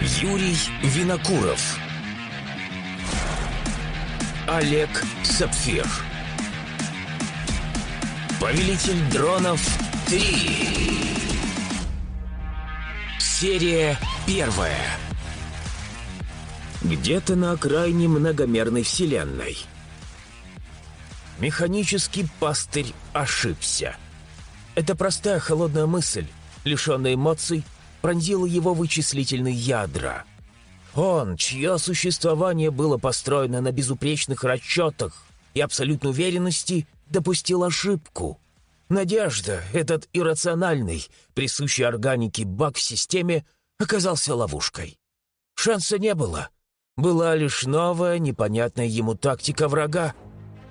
Юрий Винокуров. Олег Сапфир. Повелитель дронов 3 Серия первая. Где-то на окраине многомерной вселенной. Механический пастырь ошибся. Эта простая холодная мысль, лишенная эмоций, пронзила его вычислительные ядра. Он, чье существование было построено на безупречных расчетах и абсолютной уверенности, допустил ошибку. Надежда, этот иррациональный, присущий органике баг в системе, оказался ловушкой. Шанса не было. Была лишь новая, непонятная ему тактика врага —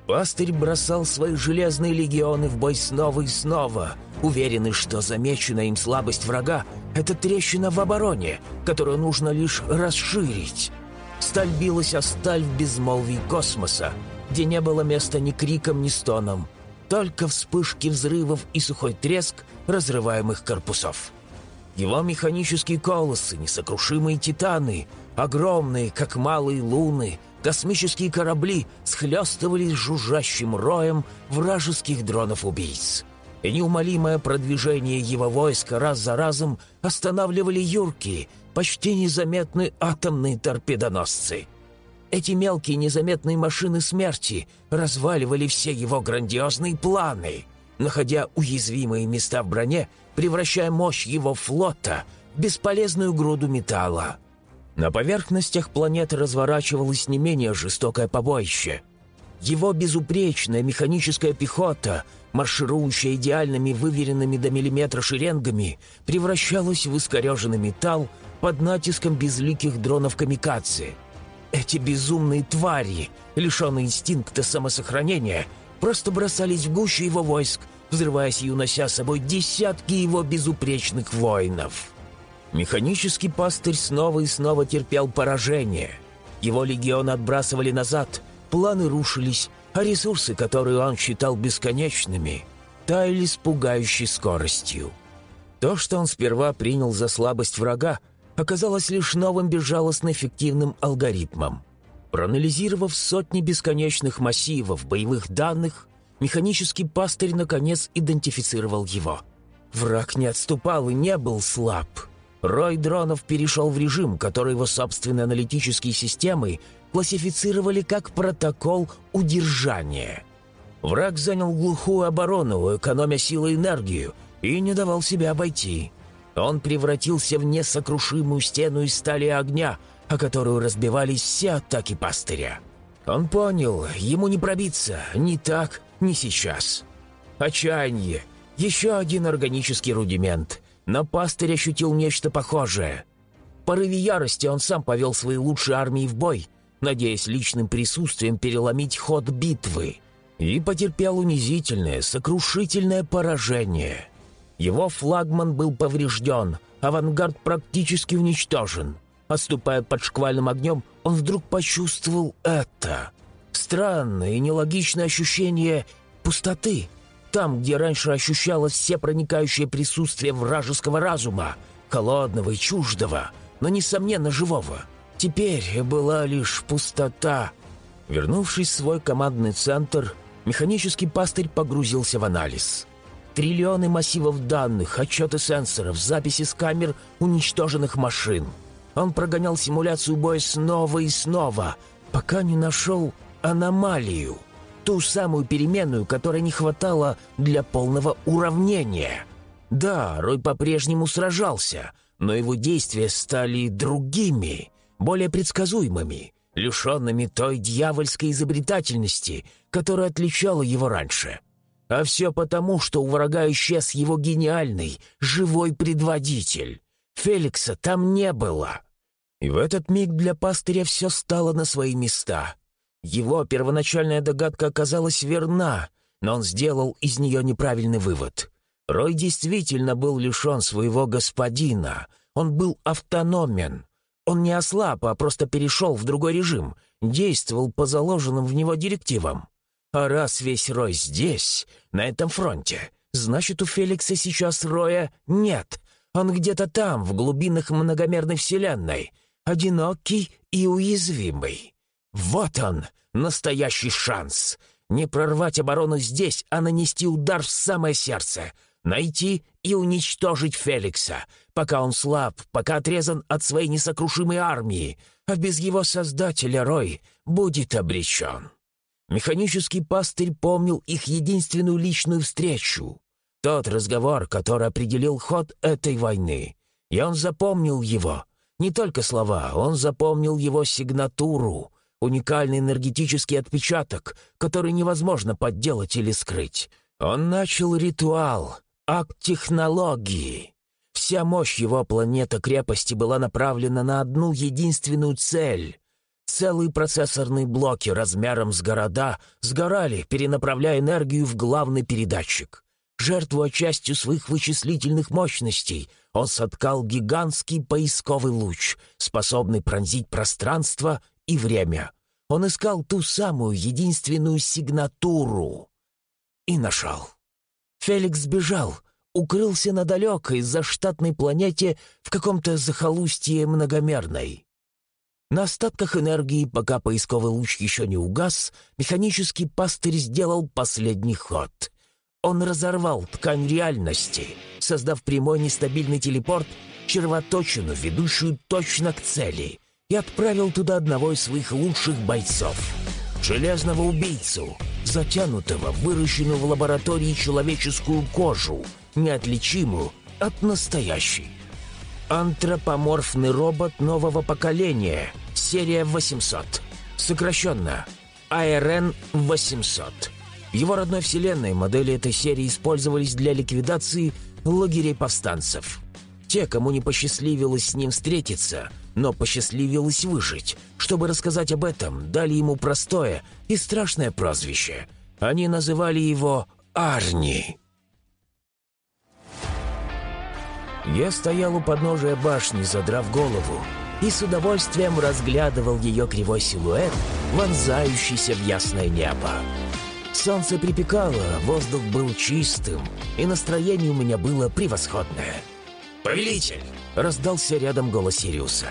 Пастырь бросал свои железные легионы в бой снова и снова, уверенный, что замеченная им слабость врага — это трещина в обороне, которую нужно лишь расширить. Сталь билась о сталь в безмолвии космоса, где не было места ни криком, ни стоном, только вспышки взрывов и сухой треск разрываемых корпусов. Его механические колосы, несокрушимые титаны, огромные, как малые луны, космические корабли схлестывались жужжащим роем вражеских дронов-убийц. И неумолимое продвижение его войска раз за разом останавливали юркие, почти незаметные атомные торпедоносцы. Эти мелкие незаметные машины смерти разваливали все его грандиозные планы, находя уязвимые места в броне, превращая мощь его флота в бесполезную груду металла. На поверхностях планеты разворачивалось не менее жестокое побоище. Его безупречная механическая пехота, марширующая идеальными выверенными до миллиметра шеренгами, превращалась в искореженный металл под натиском безликих дронов камикадзе. Эти безумные твари, лишенные инстинкта самосохранения, просто бросались в гущу его войск, взрываясь и унося с собой десятки его безупречных воинов. Механический пастырь снова и снова терпел поражение. Его легионы отбрасывали назад, планы рушились, а ресурсы, которые он считал бесконечными, таяли с пугающей скоростью. То, что он сперва принял за слабость врага, оказалось лишь новым безжалостно эффективным алгоритмом. Проанализировав сотни бесконечных массивов боевых данных, механический пастырь наконец идентифицировал его. Враг не отступал и не был слаб — Рой дронов перешел в режим, который его собственные аналитические системы классифицировали как протокол удержания. Враг занял глухую оборону, экономя силы и энергию, и не давал себя обойти. Он превратился в несокрушимую стену из стали и огня, о которую разбивались все атаки пастыря. Он понял, ему не пробиться ни так, ни сейчас. Отчаяние — еще один органический рудимент — но пастырь ощутил нечто похожее. В порыве ярости он сам повел свои лучшие армии в бой, надеясь личным присутствием переломить ход битвы, и потерпел унизительное, сокрушительное поражение. Его флагман был поврежден, авангард практически уничтожен. Отступая под шквальным огнем, он вдруг почувствовал это. Странное и нелогичное ощущение пустоты — там, где раньше ощущалось всепроникающее присутствие вражеского разума, холодного и чуждого, но, несомненно, живого. Теперь была лишь пустота. Вернувшись в свой командный центр, механический пастырь погрузился в анализ. Триллионы массивов данных, отчеты сенсоров, записи с камер уничтоженных машин. Он прогонял симуляцию боя снова и снова, пока не нашел аномалию — ту самую переменную, которой не хватало для полного уравнения. Да, Рой по-прежнему сражался, но его действия стали другими, более предсказуемыми, лишенными той дьявольской изобретательности, которая отличала его раньше. А все потому, что у врага исчез его гениальный, живой предводитель. Феликса там не было. И в этот миг для пастыря все стало на свои места — его первоначальная догадка оказалась верна, но он сделал из нее неправильный вывод. Рой действительно был лишен своего господина. Он был автономен. Он не ослаб, а просто перешел в другой режим, действовал по заложенным в него директивам. А раз весь Рой здесь, на этом фронте, значит, у Феликса сейчас Роя нет. Он где-то там, в глубинах многомерной вселенной, одинокий и уязвимый. Вот он, настоящий шанс. Не прорвать оборону здесь, а нанести удар в самое сердце. Найти и уничтожить Феликса, пока он слаб, пока отрезан от своей несокрушимой армии, а без его создателя Рой будет обречен. Механический пастырь помнил их единственную личную встречу. Тот разговор, который определил ход этой войны. И он запомнил его. Не только слова, он запомнил его сигнатуру, уникальный энергетический отпечаток, который невозможно подделать или скрыть. Он начал ритуал, акт технологии. Вся мощь его планета-крепости была направлена на одну единственную цель. Целые процессорные блоки размером с города сгорали, перенаправляя энергию в главный передатчик. Жертвуя частью своих вычислительных мощностей, он соткал гигантский поисковый луч, способный пронзить пространство и время. Он искал ту самую единственную сигнатуру. И нашел. Феликс бежал, укрылся на далекой заштатной планете в каком-то захолустье многомерной. На остатках энергии, пока поисковый луч еще не угас, механический пастырь сделал последний ход. Он разорвал ткань реальности, создав прямой нестабильный телепорт, червоточину, ведущую точно к цели, и отправил туда одного из своих лучших бойцов — железного убийцу, затянутого, выращенную в лаборатории человеческую кожу, неотличимую от настоящей. Антропоморфный робот нового поколения, серия 800. Сокращенно АРН-800. В его родной вселенной модели этой серии использовались для ликвидации лагерей повстанцев. Те, кому не посчастливилось с ним встретиться, но посчастливилось выжить, чтобы рассказать об этом, дали ему простое и страшное прозвище. Они называли его Арни. Я стоял у подножия башни, задрав голову, и с удовольствием разглядывал ее кривой силуэт, вонзающийся в ясное небо. Солнце припекало, воздух был чистым, и настроение у меня было превосходное. «Повелитель!» — раздался рядом голос Сириуса.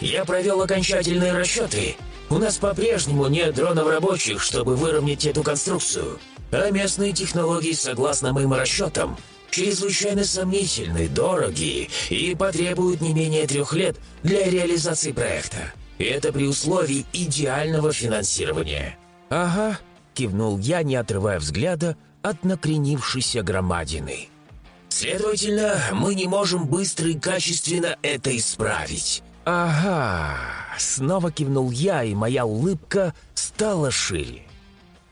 «Я провел окончательные расчеты. У нас по-прежнему нет дронов рабочих, чтобы выровнять эту конструкцию. А местные технологии, согласно моим расчетам, чрезвычайно сомнительны, дороги и потребуют не менее трех лет для реализации проекта. Это при условии идеального финансирования». «Ага», — кивнул я, не отрывая взгляда от накренившейся громадины. «Следовательно, мы не можем быстро и качественно это исправить». «Ага», — снова кивнул я, и моя улыбка стала шире.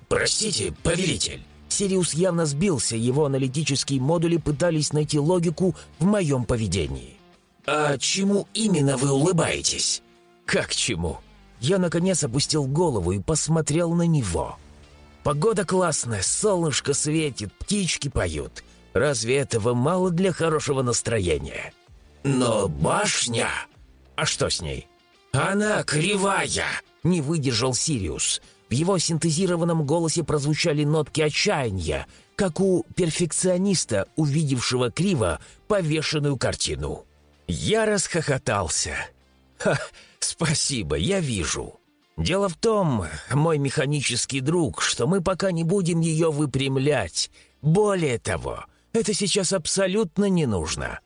«Простите, повелитель». Сириус явно сбился, его аналитические модули пытались найти логику в моем поведении. «А чему именно вы улыбаетесь?» «Как чему?» Я, наконец, опустил голову и посмотрел на него. «Погода классная, солнышко светит, птички поют. Разве этого мало для хорошего настроения?» «Но башня...» «А что с ней?» «Она кривая!» — не выдержал Сириус. В его синтезированном голосе прозвучали нотки отчаяния, как у перфекциониста, увидевшего криво повешенную картину. Я расхохотался. «Ха, спасибо, я вижу. Дело в том, мой механический друг, что мы пока не будем ее выпрямлять. Более того, это сейчас абсолютно не нужно».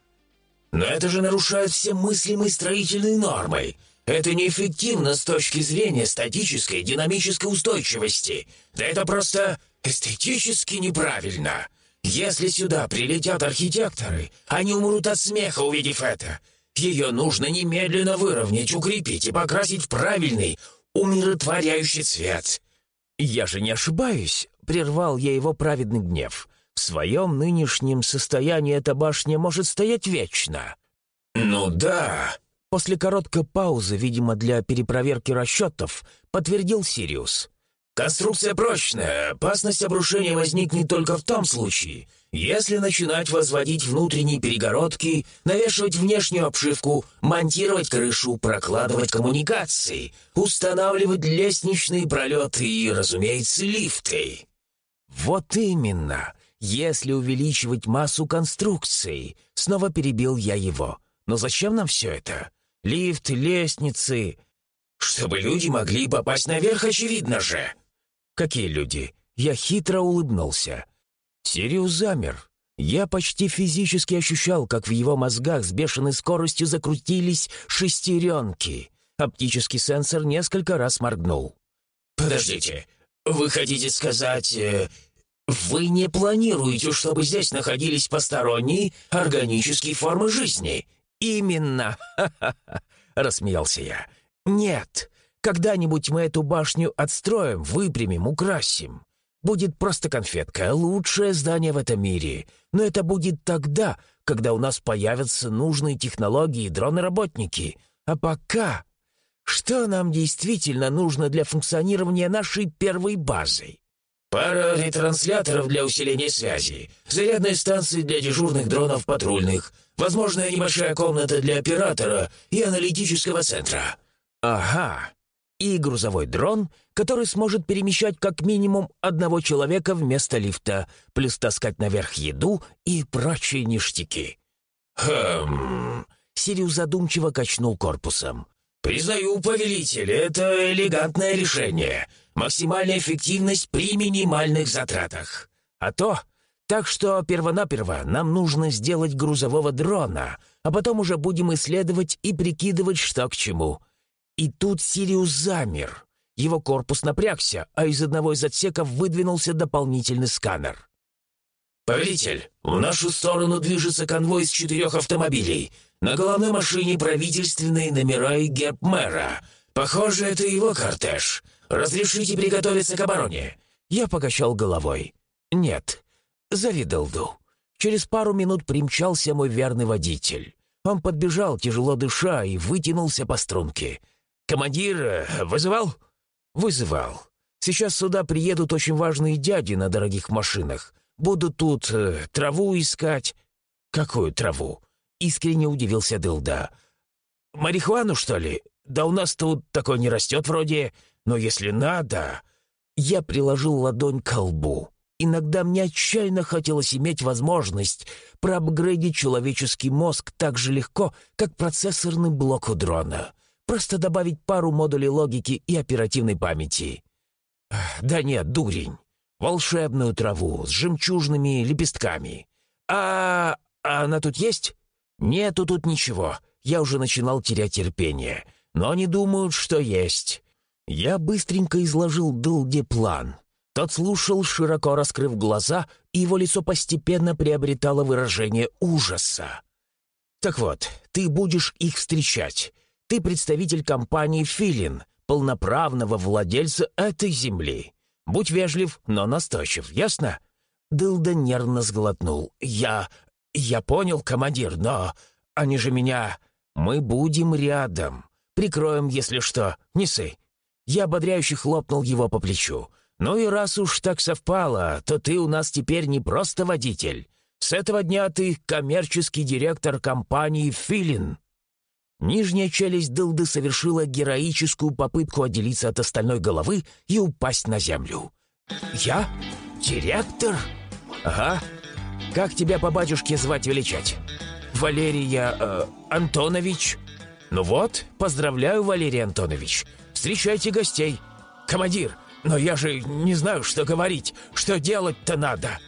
«Но это же нарушает все мыслимые строительные нормы. Это неэффективно с точки зрения статической динамической устойчивости. Да это просто эстетически неправильно. Если сюда прилетят архитекторы, они умрут от смеха, увидев это. Ее нужно немедленно выровнять, укрепить и покрасить в правильный, умиротворяющий цвет». «Я же не ошибаюсь», — прервал я его праведный гнев. «В своем нынешнем состоянии эта башня может стоять вечно». «Ну да», После короткой паузы, видимо, для перепроверки расчетов, подтвердил Сириус. «Конструкция прочная. Опасность обрушения возникнет только в том случае, если начинать возводить внутренние перегородки, навешивать внешнюю обшивку, монтировать крышу, прокладывать коммуникации, устанавливать лестничные пролеты и, разумеется, лифты». «Вот именно. Если увеличивать массу конструкции, снова перебил я его. Но зачем нам все это? Лифт, лестницы... Чтобы люди могли попасть наверх, очевидно же. Какие люди? Я хитро улыбнулся. Сириус замер. Я почти физически ощущал, как в его мозгах с бешеной скоростью закрутились шестеренки. Оптический сенсор несколько раз моргнул. «Подождите, вы хотите сказать, э, вы не планируете, чтобы здесь находились посторонние органические формы жизни?» «Именно!» — рассмеялся я. «Нет, когда-нибудь мы эту башню отстроим, выпрямим, украсим. Будет просто конфетка, лучшее здание в этом мире. Но это будет тогда, когда у нас появятся нужные технологии и дроны-работники. А пока что нам действительно нужно для функционирования нашей первой базы? Пара ретрансляторов для усиления связи, зарядные станции для дежурных дронов патрульных, возможная небольшая комната для оператора и аналитического центра. Ага. И грузовой дрон, который сможет перемещать как минимум одного человека вместо лифта, плюс таскать наверх еду и прочие ништяки. Хм... Сириус задумчиво качнул корпусом. «Признаю, повелитель, это элегантное решение. Максимальная эффективность при минимальных затратах. А то... Так что первонаперво нам нужно сделать грузового дрона, а потом уже будем исследовать и прикидывать, что к чему. И тут Сириус замер. Его корпус напрягся, а из одного из отсеков выдвинулся дополнительный сканер. «Повелитель, в нашу сторону движется конвой из четырех автомобилей. На головной машине правительственные номера и герб мэра. Похоже, это его кортеж. Разрешите приготовиться к обороне». Я покачал головой. «Нет, зови Делду». Через пару минут примчался мой верный водитель. Он подбежал, тяжело дыша, и вытянулся по струнке. «Командир э, вызывал?» «Вызывал. Сейчас сюда приедут очень важные дяди на дорогих машинах. Будут тут э, траву искать». «Какую траву?» Искренне удивился Дылда. «Марихуану, что ли? Да у нас тут такой не растет вроде. Но если надо...» Я приложил ладонь к лбу. Иногда мне отчаянно хотелось иметь возможность проапгрейдить человеческий мозг так же легко, как процессорный блок у дрона. Просто добавить пару модулей логики и оперативной памяти. Да нет, дурень. Волшебную траву с жемчужными лепестками. А, а она тут есть? «Нету тут ничего. Я уже начинал терять терпение. Но они думают, что есть». Я быстренько изложил Дылде план. Тот слушал, широко раскрыв глаза, и его лицо постепенно приобретало выражение ужаса. «Так вот, ты будешь их встречать. Ты представитель компании «Филин», полноправного владельца этой земли. Будь вежлив, но настойчив, ясно?» Дылда нервно сглотнул. «Я... «Я понял, командир, но они же меня... Мы будем рядом. Прикроем, если что. Несы». Я ободряюще хлопнул его по плечу. «Ну и раз уж так совпало, то ты у нас теперь не просто водитель. С этого дня ты коммерческий директор компании «Филин». Нижняя челюсть Дылды совершила героическую попытку отделиться от остальной головы и упасть на землю. «Я? Директор?» «Ага, как тебя по батюшке звать величать? Валерия э, Антонович? Ну вот, поздравляю, Валерий Антонович. Встречайте гостей. Командир, но я же не знаю, что говорить. Что делать-то надо?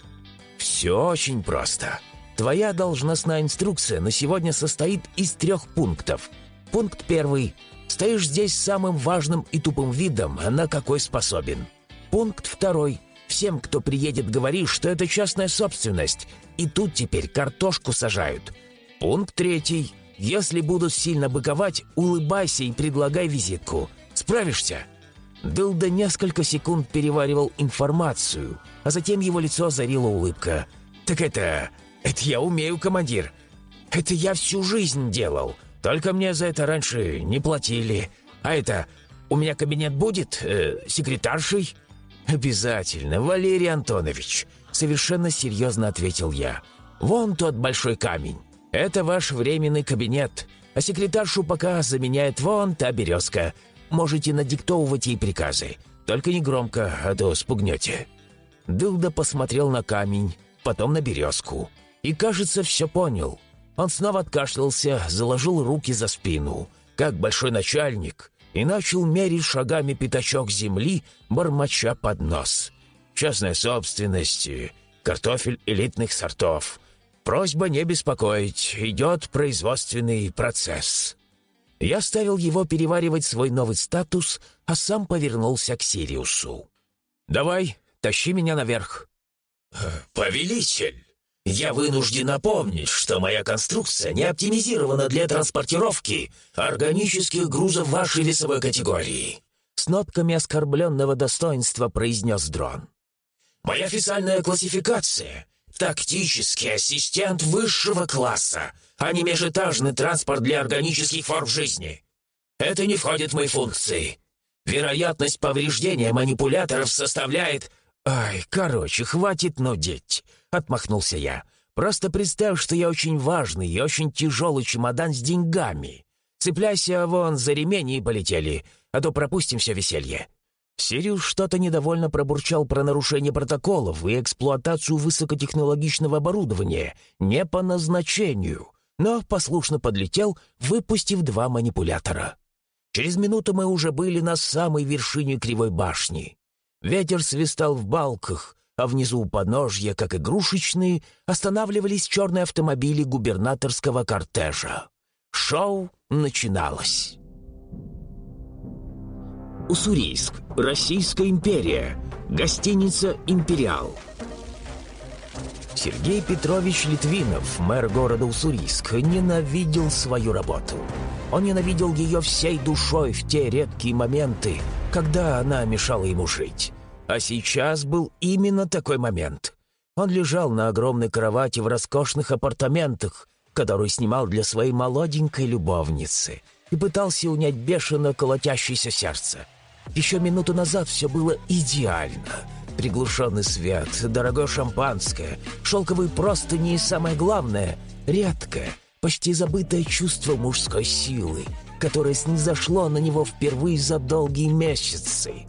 Все очень просто. Твоя должностная инструкция на сегодня состоит из трех пунктов. Пункт первый. Стоишь здесь самым важным и тупым видом, а на какой способен. Пункт второй. Всем, кто приедет, говори, что это частная собственность, и тут теперь картошку сажают. Пункт третий. Если будут сильно быковать, улыбайся и предлагай визитку. Справишься?» Дылда несколько секунд переваривал информацию, а затем его лицо озарила улыбка. «Так это... это я умею, командир. Это я всю жизнь делал. Только мне за это раньше не платили. А это... у меня кабинет будет? Э, секретаршей?» «Обязательно, Валерий Антонович», — совершенно серьезно ответил я. «Вон тот большой камень. Это ваш временный кабинет, а секретаршу пока заменяет вон та березка. Можете надиктовывать ей приказы. Только не громко, а то спугнете». Дылда посмотрел на камень, потом на березку. И, кажется, все понял. Он снова откашлялся, заложил руки за спину, как большой начальник, и начал мерить шагами пятачок земли, бормоча под нос. «Частная собственность, картофель элитных сортов. Просьба не беспокоить, идет производственный процесс». Я ставил его переваривать свой новый статус, а сам повернулся к Сириусу. «Давай, тащи меня наверх». «Повелитель, я вынужден напомнить, что моя конструкция не оптимизирована для транспортировки органических грузов вашей весовой категории», с нотками оскорбленного достоинства произнес дрон. «Моя официальная классификация — тактический ассистент высшего класса, а не межэтажный транспорт для органических форм жизни. Это не входит в мои функции. Вероятность повреждения манипуляторов составляет «Ай, короче, хватит нудеть», — отмахнулся я. «Просто представь, что я очень важный и очень тяжелый чемодан с деньгами. Цепляйся вон за ремень и полетели, а то пропустим все веселье». Сириус что-то недовольно пробурчал про нарушение протоколов и эксплуатацию высокотехнологичного оборудования не по назначению, но послушно подлетел, выпустив два манипулятора. Через минуту мы уже были на самой вершине кривой башни. Ветер свистал в балках, а внизу у подножья, как игрушечные, останавливались черные автомобили губернаторского кортежа. Шоу начиналось. Уссурийск, Российская империя, гостиница «Империал». Сергей Петрович Литвинов, мэр города Уссурийск, ненавидел свою работу. Он ненавидел ее всей душой в те редкие моменты, когда она мешала ему жить. А сейчас был именно такой момент. Он лежал на огромной кровати в роскошных апартаментах, которую снимал для своей молоденькой любовницы, и пытался унять бешено колотящееся сердце. Еще минуту назад все было идеально. Приглушенный свет, дорогое шампанское, шелковые простыни и, самое главное, редкое, почти забытое чувство мужской силы — которое снизошло на него впервые за долгие месяцы.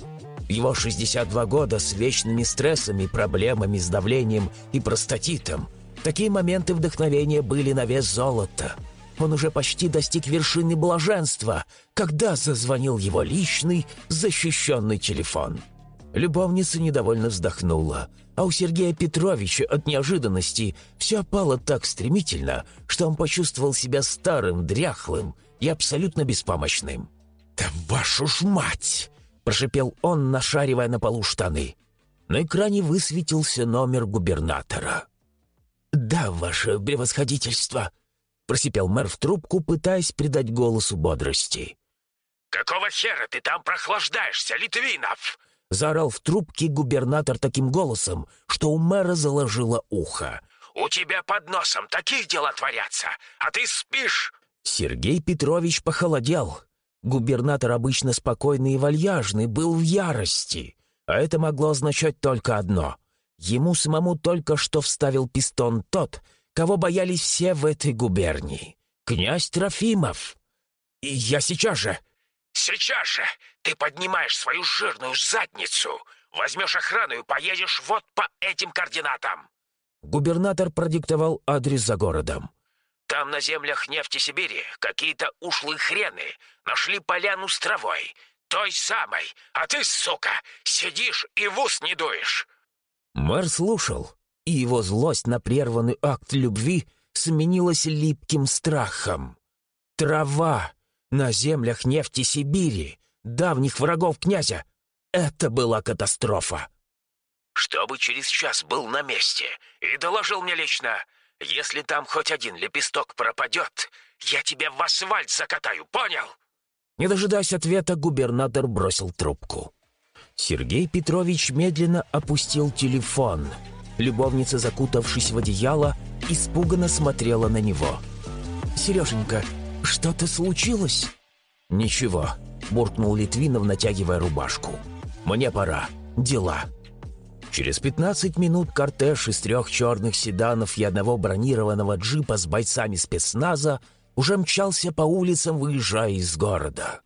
Его 62 года с вечными стрессами, проблемами с давлением и простатитом. Такие моменты вдохновения были на вес золота. Он уже почти достиг вершины блаженства, когда зазвонил его личный, защищенный телефон. Любовница недовольно вздохнула, а у Сергея Петровича от неожиданности все опало так стремительно, что он почувствовал себя старым, дряхлым и абсолютно беспомощным. «Да вашу ж мать!» — прошипел он, нашаривая на полу штаны. На экране высветился номер губернатора. «Да, ваше превосходительство!» — просипел мэр в трубку, пытаясь придать голосу бодрости. «Какого хера ты там прохлаждаешься, Литвинов?» — заорал в трубке губернатор таким голосом, что у мэра заложило ухо. «У тебя под носом такие дела творятся, а ты спишь!» Сергей Петрович похолодел. Губернатор, обычно спокойный и вальяжный, был в ярости. А это могло означать только одно. Ему самому только что вставил пистон тот, кого боялись все в этой губернии. Князь Трофимов. Я сейчас же... «Сейчас же ты поднимаешь свою жирную задницу, возьмешь охрану и поедешь вот по этим координатам!» Губернатор продиктовал адрес за городом. Там на землях нефти Сибири какие-то ушлые хрены нашли поляну с травой, той самой, а ты, сука, сидишь и в ус не дуешь». Мэр слушал, и его злость на прерванный акт любви сменилась липким страхом. Трава на землях нефти Сибири, давних врагов князя. Это была катастрофа. «Чтобы через час был на месте и доложил мне лично, если там хоть один лепесток пропадет, я тебя в асфальт закатаю, понял?» Не дожидаясь ответа, губернатор бросил трубку. Сергей Петрович медленно опустил телефон. Любовница, закутавшись в одеяло, испуганно смотрела на него. «Сереженька, что-то случилось?» «Ничего», — буркнул Литвинов, натягивая рубашку. «Мне пора. Дела». Через 15 минут кортеж из трех черных седанов и одного бронированного джипа с бойцами спецназа уже мчался по улицам, выезжая из города.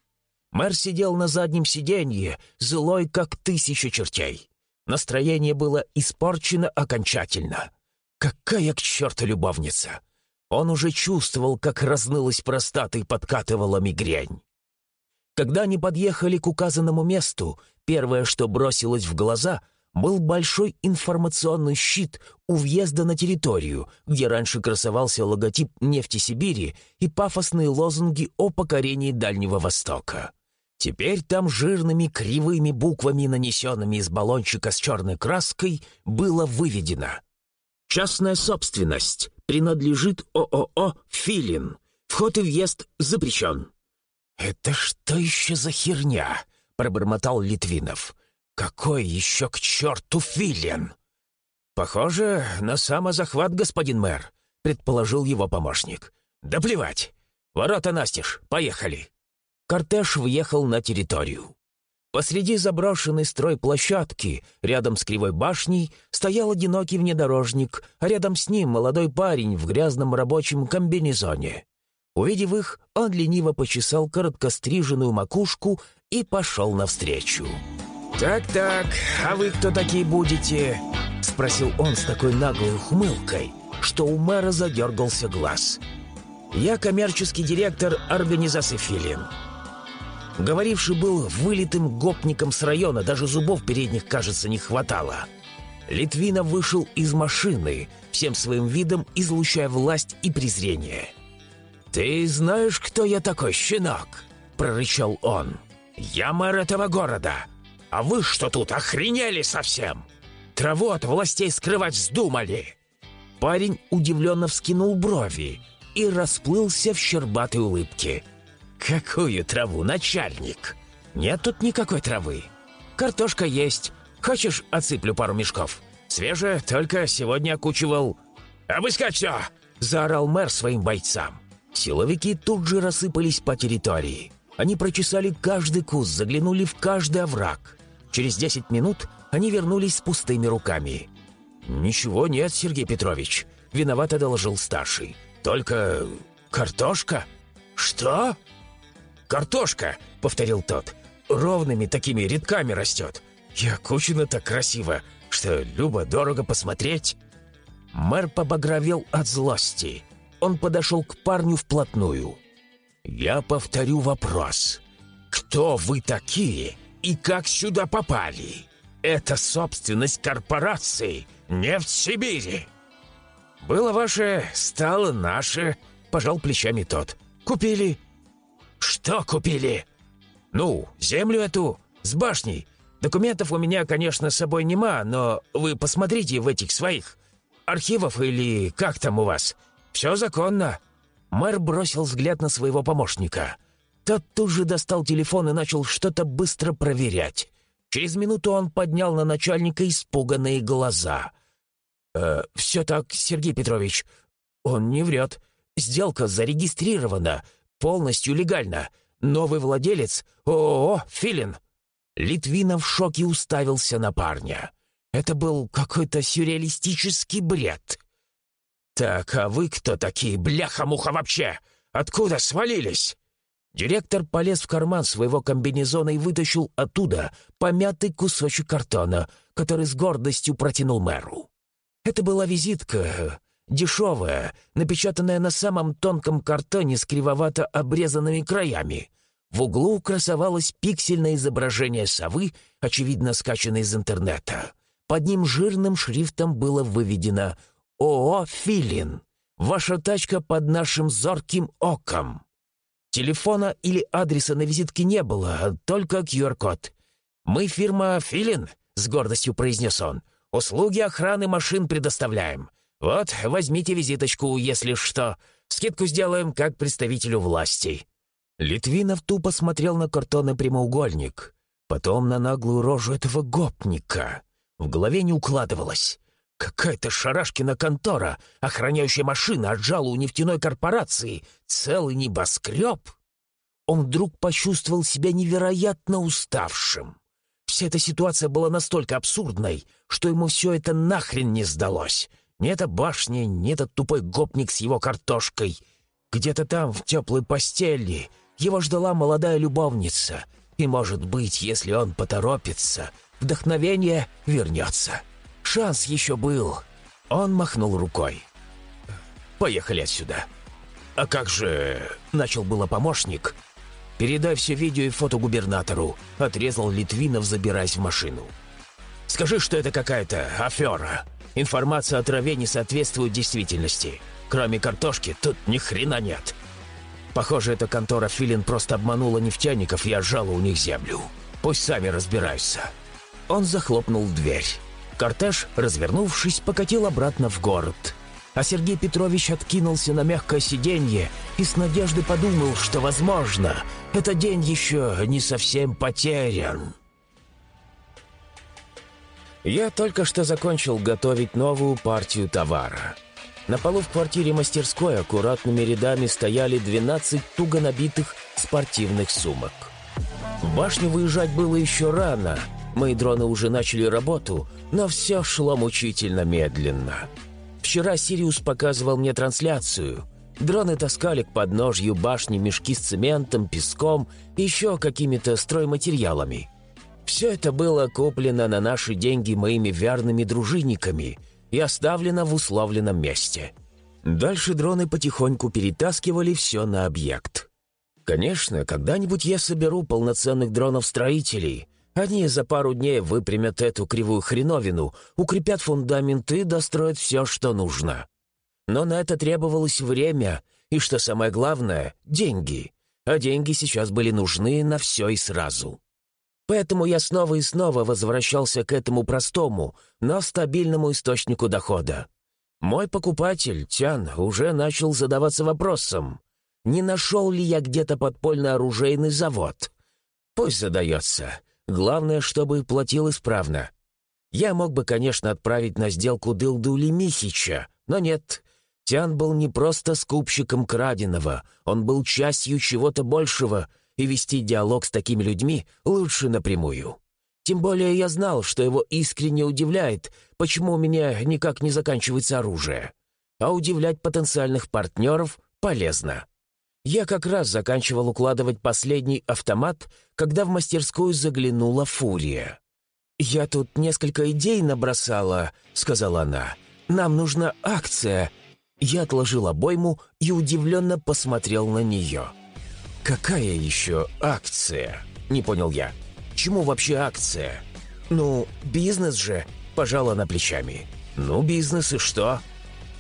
Мэр сидел на заднем сиденье, злой, как тысяча чертей. Настроение было испорчено окончательно. Какая к черту любовница! Он уже чувствовал, как разнылась простата и подкатывала мигрень. Когда они подъехали к указанному месту, первое, что бросилось в глаза, был большой информационный щит у въезда на территорию, где раньше красовался логотип «Нефти Сибири» и пафосные лозунги о покорении Дальнего Востока. Теперь там жирными кривыми буквами, нанесенными из баллончика с черной краской, было выведено «Частная собственность принадлежит ООО «Филин». Вход и въезд запрещен». «Это что еще за херня?» — пробормотал Литвинов. «Какой еще к черту Филин?» «Похоже на самозахват, господин мэр», — предположил его помощник. «Да плевать. Ворота настежь. Поехали». Кортеж въехал на территорию. Посреди заброшенной стройплощадки, рядом с кривой башней, стоял одинокий внедорожник, а рядом с ним молодой парень в грязном рабочем комбинезоне. Увидев их, он лениво почесал короткостриженную макушку и пошел навстречу. «Так-так, а вы кто такие будете?» — спросил он с такой наглой ухмылкой, что у мэра задергался глаз. «Я коммерческий директор организации «Филин». Говоривший был вылитым гопником с района, даже зубов передних, кажется, не хватало. Литвинов вышел из машины, всем своим видом излучая власть и презрение. «Ты знаешь, кто я такой, щенок?» — прорычал он. «Я мэр этого города. А вы что тут, охренели совсем? Траву от властей скрывать вздумали!» Парень удивленно вскинул брови и расплылся в щербатой улыбке. «Какую траву, начальник? Нет тут никакой травы. Картошка есть. Хочешь, отсыплю пару мешков? Свежая, только сегодня окучивал...» «Обыскать все!» — заорал мэр своим бойцам. Силовики тут же рассыпались по территории. Они прочесали каждый куст, заглянули в каждый овраг. Через десять минут они вернулись с пустыми руками. «Ничего нет, Сергей Петрович», — виновато доложил старший. «Только картошка?» «Что?» «Картошка», — повторил тот, — «ровными такими рядками растет. И окучена так красиво, что любо-дорого посмотреть». Мэр побагровел от злости. Он подошел к парню вплотную. «Я повторю вопрос. Кто вы такие и как сюда попали? Это собственность корпорации «Нефть Сибири». «Было ваше, стало наше», — пожал плечами тот. «Купили «Что купили?» «Ну, землю эту, с башней. Документов у меня, конечно, с собой нема, но вы посмотрите в этих своих архивов или как там у вас. Все законно». Мэр бросил взгляд на своего помощника. Тот тут же достал телефон и начал что-то быстро проверять. Через минуту он поднял на начальника испуганные глаза. «Э, «Все так, Сергей Петрович. Он не врет. Сделка зарегистрирована полностью легально. Новый владелец — ООО «Филин». Литвинов в шоке уставился на парня. Это был какой-то сюрреалистический бред. «Так, а вы кто такие, бляха-муха вообще? Откуда свалились?» Директор полез в карман своего комбинезона и вытащил оттуда помятый кусочек картона, который с гордостью протянул мэру. Это была визитка, дешевая, напечатанная на самом тонком картоне с кривовато обрезанными краями. В углу красовалось пиксельное изображение совы, очевидно скачанное из интернета. Под ним жирным шрифтом было выведено «ООО «Филин». Ваша тачка под нашим зорким оком». Телефона или адреса на визитке не было, только QR-код. «Мы фирма «Филин», — с гордостью произнес он. «Услуги охраны машин предоставляем. «Вот, возьмите визиточку, если что. Скидку сделаем как представителю власти». Литвинов тупо смотрел на картонный прямоугольник, потом на наглую рожу этого гопника. В голове не укладывалось. Какая-то шарашкина контора, охраняющая машины от жала у нефтяной корпорации, целый небоскреб. Он вдруг почувствовал себя невероятно уставшим. Вся эта ситуация была настолько абсурдной, что ему все это нахрен не сдалось. Ни эта башня, ни этот тупой гопник с его картошкой. Где-то там, в теплой постели, его ждала молодая любовница. И, может быть, если он поторопится, вдохновение вернется. Шанс еще был. Он махнул рукой. «Поехали отсюда». «А как же...» — начал было помощник. «Передай все видео и фото губернатору», — отрезал Литвинов, забираясь в машину. «Скажи, что это какая-то афера. Информация о траве не соответствует действительности. Кроме картошки, тут ни хрена нет. Похоже, эта контора Филин просто обманула нефтяников и отжала у них землю. Пусть сами разбираются». Он захлопнул дверь. Кортеж, развернувшись, покатил обратно в город. А Сергей Петрович откинулся на мягкое сиденье и с надеждой подумал, что, возможно, этот день еще не совсем потерян. Я только что закончил готовить новую партию товара. На полу в квартире мастерской аккуратными рядами стояли 12 туго набитых спортивных сумок. В башню выезжать было еще рано. Мои дроны уже начали работу, но все шло мучительно медленно. Вчера Сириус показывал мне трансляцию. Дроны таскали к подножью башни мешки с цементом, песком и еще какими-то стройматериалами. Все это было куплено на наши деньги моими верными дружинниками и оставлено в условленном месте. Дальше дроны потихоньку перетаскивали все на объект. Конечно, когда-нибудь я соберу полноценных дронов-строителей. Они за пару дней выпрямят эту кривую хреновину, укрепят фундаменты и достроят все, что нужно. Но на это требовалось время и, что самое главное, деньги. А деньги сейчас были нужны на все и сразу. Поэтому я снова и снова возвращался к этому простому, но стабильному источнику дохода. Мой покупатель, Тян, уже начал задаваться вопросом, не нашел ли я где-то подпольный оружейный завод. Пусть задается. Главное, чтобы платил исправно. Я мог бы, конечно, отправить на сделку Дылду или Михича, но нет. Тян был не просто скупщиком краденого, он был частью чего-то большего — и вести диалог с такими людьми лучше напрямую. Тем более я знал, что его искренне удивляет, почему у меня никак не заканчивается оружие. А удивлять потенциальных партнеров полезно. Я как раз заканчивал укладывать последний автомат, когда в мастерскую заглянула Фурия. «Я тут несколько идей набросала», — сказала она. «Нам нужна акция». Я отложил обойму и удивленно посмотрел на нее. «Какая еще акция?» — не понял я. «Чему вообще акция?» «Ну, бизнес же», — пожала она плечами. «Ну, бизнес и что?»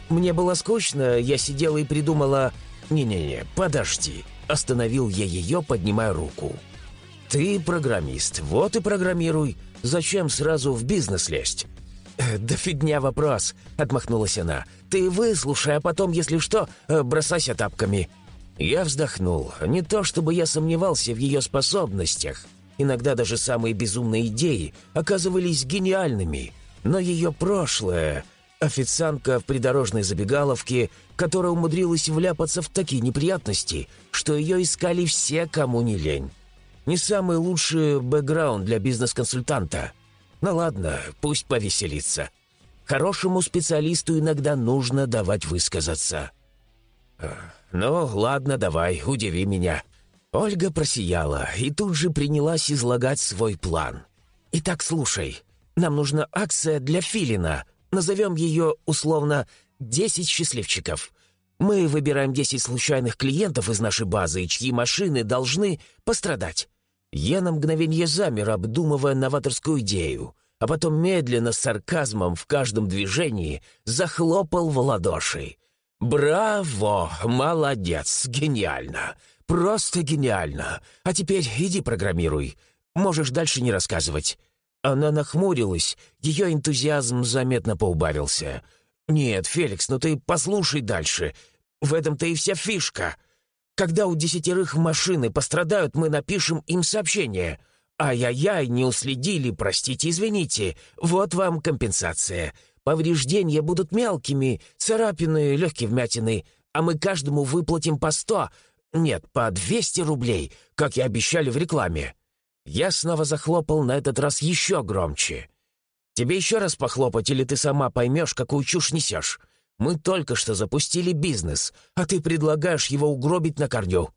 Мне было скучно, я сидела и придумала... «Не-не-не, подожди», — остановил я ее, поднимая руку. «Ты программист, вот и программируй. Зачем сразу в бизнес лезть?» «Э, «Да фигня вопрос», — отмахнулась она. «Ты выслушай, а потом, если что, э, бросайся тапками. Я вздохнул. Не то чтобы я сомневался в ее способностях. Иногда даже самые безумные идеи оказывались гениальными. Но ее прошлое... Официантка в придорожной забегаловке, которая умудрилась вляпаться в такие неприятности, что ее искали все, кому не лень. Не самый лучший бэкграунд для бизнес-консультанта. Ну ладно, пусть повеселится. Хорошему специалисту иногда нужно давать высказаться. «Ну, ладно, давай, удиви меня». Ольга просияла и тут же принялась излагать свой план. «Итак, слушай, нам нужна акция для Филина. Назовем ее, условно, «Десять счастливчиков». Мы выбираем 10 случайных клиентов из нашей базы, чьи машины должны пострадать. Я на мгновение замер, обдумывая новаторскую идею, а потом медленно, с сарказмом в каждом движении, захлопал в ладоши. «Браво! Молодец! Гениально! Просто гениально! А теперь иди программируй. Можешь дальше не рассказывать». Она нахмурилась, ее энтузиазм заметно поубавился. «Нет, Феликс, ну ты послушай дальше. В этом-то и вся фишка. Когда у десятерых машины пострадают, мы напишем им сообщение. Ай-яй-яй, не уследили, простите, извините. Вот вам компенсация. Повреждения будут мелкими, царапины, легкие вмятины, а мы каждому выплатим по сто, нет, по двести рублей, как и обещали в рекламе». Я снова захлопал на этот раз еще громче. «Тебе еще раз похлопать, или ты сама поймешь, какую чушь несешь? Мы только что запустили бизнес, а ты предлагаешь его угробить на корню».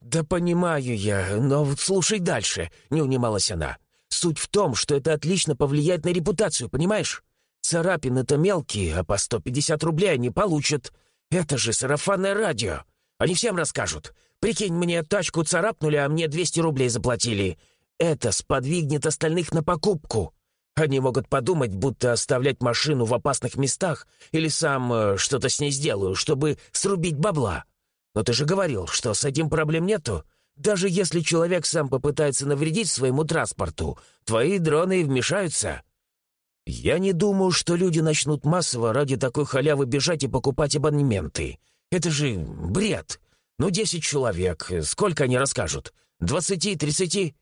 «Да понимаю я, но слушай дальше», — не унималась она. «Суть в том, что это отлично повлияет на репутацию, понимаешь? Царапины-то мелкие, а по 150 рублей они получат. Это же сарафанное радио. Они всем расскажут. Прикинь, мне тачку царапнули, а мне 200 рублей заплатили. Это сподвигнет остальных на покупку. Они могут подумать, будто оставлять машину в опасных местах или сам э, что-то с ней сделаю, чтобы срубить бабла. Но ты же говорил, что с этим проблем нету. Даже если человек сам попытается навредить своему транспорту, твои дроны вмешаются. Я не думаю, что люди начнут массово ради такой халявы бежать и покупать абонементы. Это же бред. Ну, десять человек. Сколько они расскажут? Двадцати, тридцати?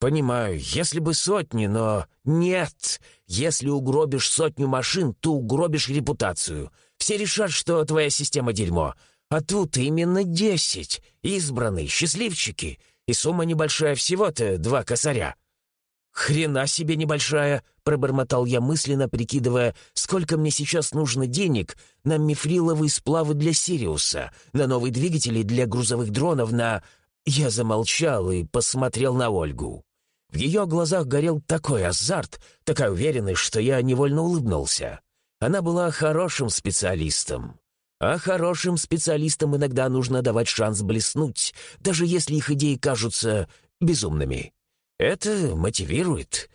Понимаю, если бы сотни, но... Нет! Если угробишь сотню машин, то угробишь репутацию. Все решат, что твоя система дерьмо. А тут именно десять. Избранные, счастливчики. И сумма небольшая всего-то два косаря. «Хрена себе небольшая!» — пробормотал я мысленно, прикидывая, сколько мне сейчас нужно денег на мифриловые сплавы для Сириуса, на новые двигатели для грузовых дронов, на... Я замолчал и посмотрел на Ольгу. В ее глазах горел такой азарт, такая уверенность, что я невольно улыбнулся. Она была хорошим специалистом. А хорошим специалистам иногда нужно давать шанс блеснуть, даже если их идеи кажутся безумными. Это мотивирует.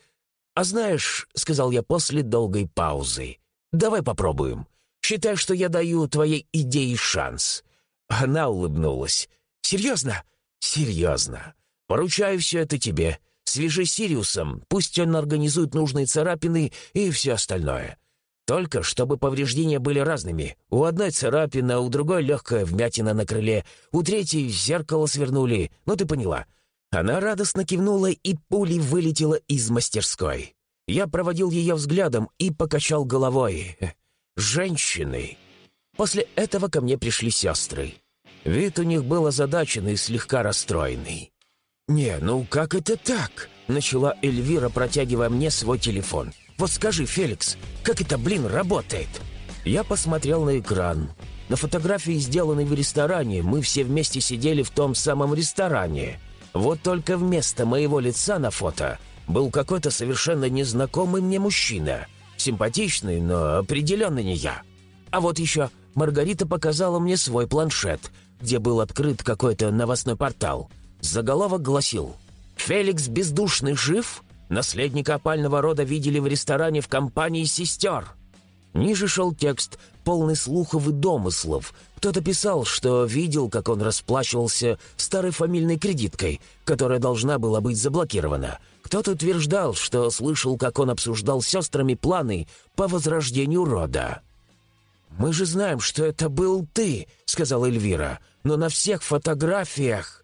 «А знаешь», — сказал я после долгой паузы, — «давай попробуем. Считай, что я даю твоей идее шанс». Она улыбнулась. «Серьезно?» «Серьезно. Поручаю все это тебе. Свяжи Сириусом, пусть он организует нужные царапины и все остальное. Только чтобы повреждения были разными. У одной царапина, у другой легкая вмятина на крыле, у третьей зеркало свернули. Ну, ты поняла. Она радостно кивнула и пулей вылетела из мастерской. Я проводил ее взглядом и покачал головой. «Женщины!» После этого ко мне пришли сестры. Вид у них был озадаченный и слегка расстроенный. «Не, ну как это так?» — начала Эльвира, протягивая мне свой телефон. «Вот скажи, Феликс, как это, блин, работает?» Я посмотрел на экран. На фотографии, сделанной в ресторане, мы все вместе сидели в том самом ресторане — вот только вместо моего лица на фото был какой-то совершенно незнакомый мне мужчина. Симпатичный, но определенно не я. А вот еще Маргарита показала мне свой планшет, где был открыт какой-то новостной портал. Заголовок гласил «Феликс Бездушный жив? Наследника опального рода видели в ресторане в компании сестер». Ниже шел текст, полный слухов и домыслов. Кто-то писал, что видел, как он расплачивался старой фамильной кредиткой, которая должна была быть заблокирована. Кто-то утверждал, что слышал, как он обсуждал с сестрами планы по возрождению рода. «Мы же знаем, что это был ты», — сказала Эльвира, «но на всех фотографиях...»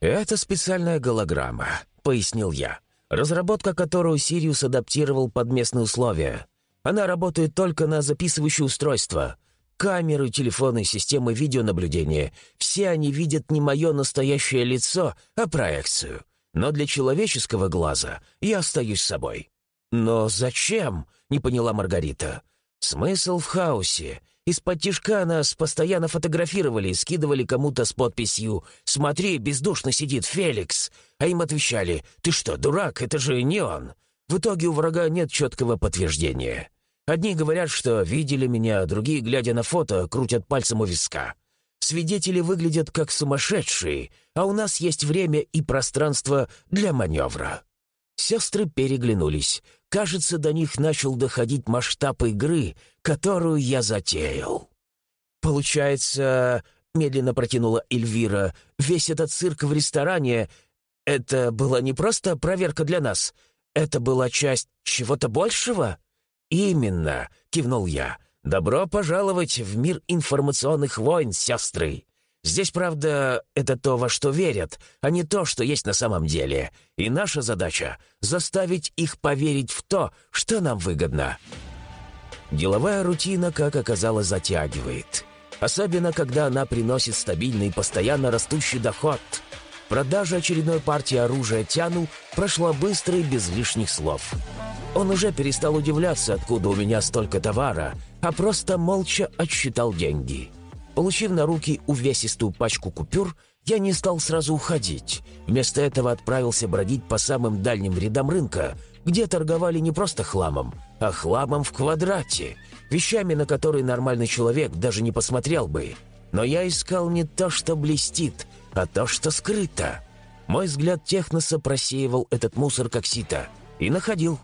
«Это специальная голограмма», — пояснил я, разработка которую Сириус адаптировал под местные условия. Она работает только на записывающее устройство. Камеры, телефоны, системы видеонаблюдения — все они видят не мое настоящее лицо, а проекцию. Но для человеческого глаза я остаюсь собой. «Но зачем?» — не поняла Маргарита. «Смысл в хаосе. Из-под тишка нас постоянно фотографировали и скидывали кому-то с подписью «Смотри, бездушно сидит Феликс». А им отвечали «Ты что, дурак? Это же не он». В итоге у врага нет четкого подтверждения. Одни говорят, что видели меня, другие, глядя на фото, крутят пальцем у виска. Свидетели выглядят как сумасшедшие, а у нас есть время и пространство для маневра». Сестры переглянулись. Кажется, до них начал доходить масштаб игры, которую я затеял. «Получается, — медленно протянула Эльвира, — весь этот цирк в ресторане — это была не просто проверка для нас, это была часть чего-то большего?» «Именно», — кивнул я. «Добро пожаловать в мир информационных войн, сестры. Здесь, правда, это то, во что верят, а не то, что есть на самом деле. И наша задача — заставить их поверить в то, что нам выгодно». Деловая рутина, как оказалось, затягивает. Особенно, когда она приносит стабильный постоянно растущий доход — Продажа очередной партии оружия Тяну прошла быстро и без лишних слов. Он уже перестал удивляться, откуда у меня столько товара, а просто молча отсчитал деньги. Получив на руки увесистую пачку купюр, я не стал сразу уходить. Вместо этого отправился бродить по самым дальним рядам рынка, где торговали не просто хламом, а хламом в квадрате, вещами, на которые нормальный человек даже не посмотрел бы. Но я искал не то, что блестит, а то, что скрыто. Мой взгляд техноса просеивал этот мусор как сито. И находил.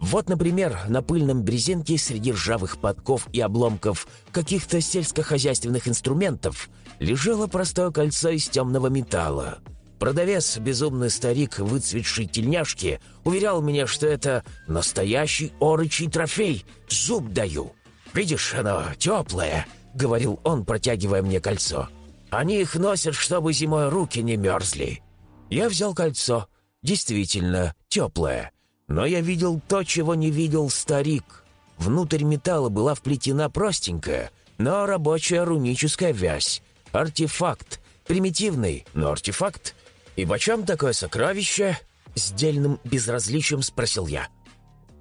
Вот, например, на пыльном брезенте среди ржавых подков и обломков каких-то сельскохозяйственных инструментов лежало простое кольцо из темного металла. Продавец, безумный старик выцветшей тельняшки, уверял меня, что это настоящий орычий трофей. Зуб даю. «Видишь, оно теплое», — говорил он, протягивая мне кольцо. «Они их носят, чтобы зимой руки не мерзли». Я взял кольцо. Действительно, теплое. Но я видел то, чего не видел старик. Внутрь металла была вплетена простенькая, но рабочая руническая вязь. Артефакт. Примитивный, но артефакт. «И почем такое сокровище?» С дельным безразличием спросил я.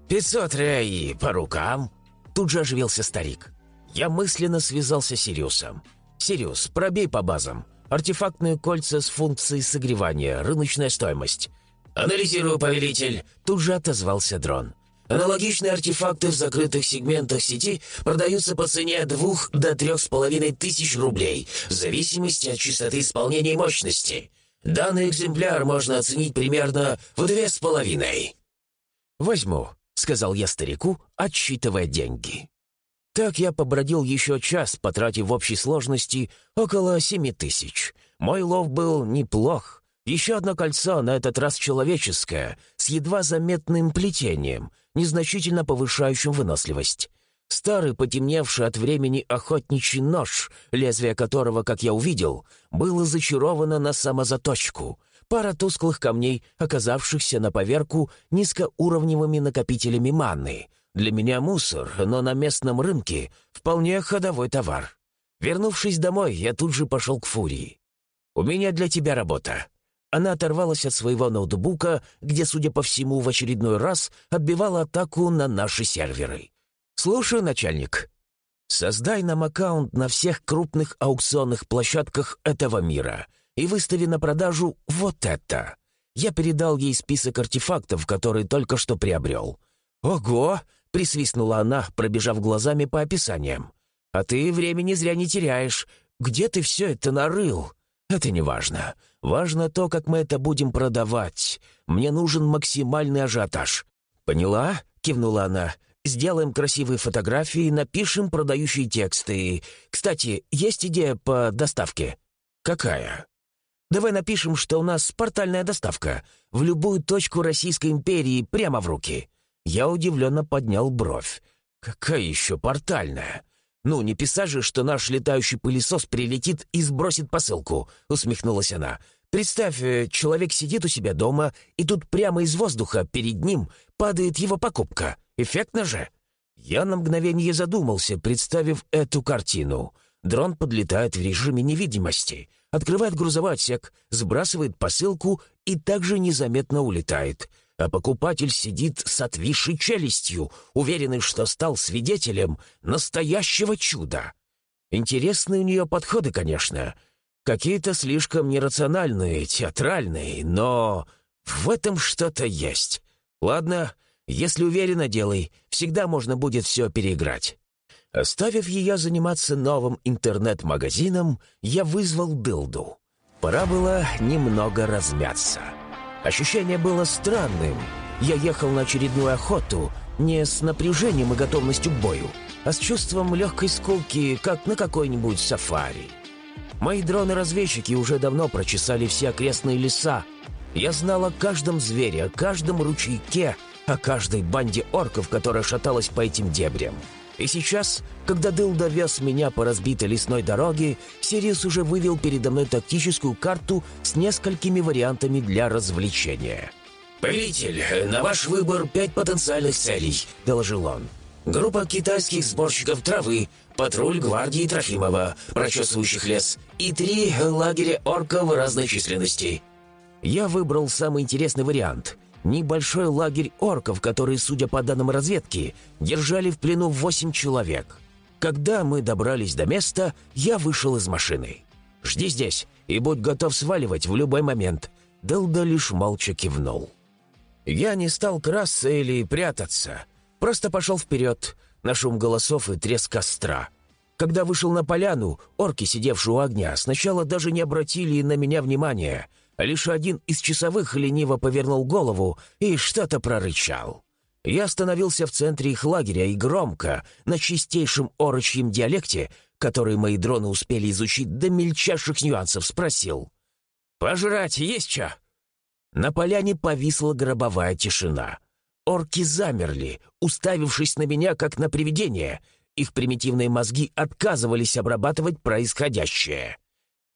«Пятьсот рей по рукам?» Тут же оживился старик. Я мысленно связался с Сириусом. «Сириус, пробей по базам. Артефактные кольца с функцией согревания, рыночная стоимость». «Анализирую, повелитель», — тут же отозвался дрон. Аналогичные артефакты в закрытых сегментах сети продаются по цене от двух до трех с половиной тысяч рублей, в зависимости от частоты исполнения и мощности. Данный экземпляр можно оценить примерно в две с половиной». «Возьму», — сказал я старику, отсчитывая деньги. Так я побродил еще час, потратив в общей сложности около семи тысяч. Мой лов был неплох. Еще одно кольцо, на этот раз человеческое, с едва заметным плетением, незначительно повышающим выносливость. Старый, потемневший от времени охотничий нож, лезвие которого, как я увидел, было зачаровано на самозаточку. Пара тусклых камней, оказавшихся на поверку низкоуровневыми накопителями маны. Для меня мусор, но на местном рынке вполне ходовой товар. Вернувшись домой, я тут же пошел к Фурии. «У меня для тебя работа». Она оторвалась от своего ноутбука, где, судя по всему, в очередной раз отбивала атаку на наши серверы. «Слушаю, начальник. Создай нам аккаунт на всех крупных аукционных площадках этого мира и выстави на продажу вот это». Я передал ей список артефактов, которые только что приобрел. «Ого!» — присвистнула она, пробежав глазами по описаниям. «А ты времени зря не теряешь. Где ты все это нарыл?» «Это не важно. То, как мы это будем продавать. Мне нужен максимальный ажиотаж». «Поняла?» — кивнула она. Сделаем красивые фотографии, напишем продающие тексты. Кстати, есть идея по доставке?» «Какая?» «Давай напишем, что у нас портальная доставка. В любую точку Российской империи прямо в руки». Я удивленно поднял бровь. «Какая еще портальная?» «Ну, не писать же, что наш летающий пылесос прилетит и сбросит посылку», — усмехнулась она. «Представь, э, человек сидит у себя дома, и тут прямо из воздуха перед ним падает его покупка. Эффектно же?» Я на мгновение задумался, представив эту картину. Дрон подлетает в режиме невидимости, открывает грузовой отсек, сбрасывает посылку и также незаметно улетает. А покупатель сидит с отвисшей челюстью, уверенный, что стал свидетелем настоящего чуда. Интересные у нее подходы, конечно. Какие-то слишком нерациональные, театральные, но в этом что-то есть. Ладно, если уверенно делай, всегда можно будет все переиграть». Оставив ее заниматься новым интернет-магазином, я вызвал Дылду. Пора было немного размяться. Ощущение было странным. Я ехал на очередную охоту не с напряжением и готовностью к бою, а с чувством легкой скуки, как на какой-нибудь сафари. Мои дроны-разведчики уже давно прочесали все окрестные леса. Я знал о каждом звере, о каждом ручейке, о каждой банде орков, которая шаталась по этим дебрям. И сейчас, когда Дыл довез меня по разбитой лесной дороге, Сириус уже вывел передо мной тактическую карту с несколькими вариантами для развлечения. «Повелитель, на ваш выбор пять потенциальных целей», — доложил он. «Группа китайских сборщиков травы, патруль гвардии Трофимова, прочесывающих лес, и три лагеря орков разной численности». Я выбрал самый интересный вариант — небольшой лагерь орков, которые, судя по данным разведки, держали в плену восемь человек. Когда мы добрались до места, я вышел из машины. «Жди здесь и будь готов сваливать в любой момент». Делда лишь молча кивнул. Я не стал красться или прятаться. Просто пошел вперед, на шум голосов и треск костра. Когда вышел на поляну, орки, сидевшие у огня, сначала даже не обратили на меня внимания. Лишь один из часовых лениво повернул голову и что-то прорычал. Я остановился в центре их лагеря и громко, на чистейшем орочьем диалекте, который мои дроны успели изучить до мельчайших нюансов, спросил. «Пожрать есть чё?» На поляне повисла гробовая тишина. Орки замерли, уставившись на меня, как на привидение — их примитивные мозги отказывались обрабатывать происходящее.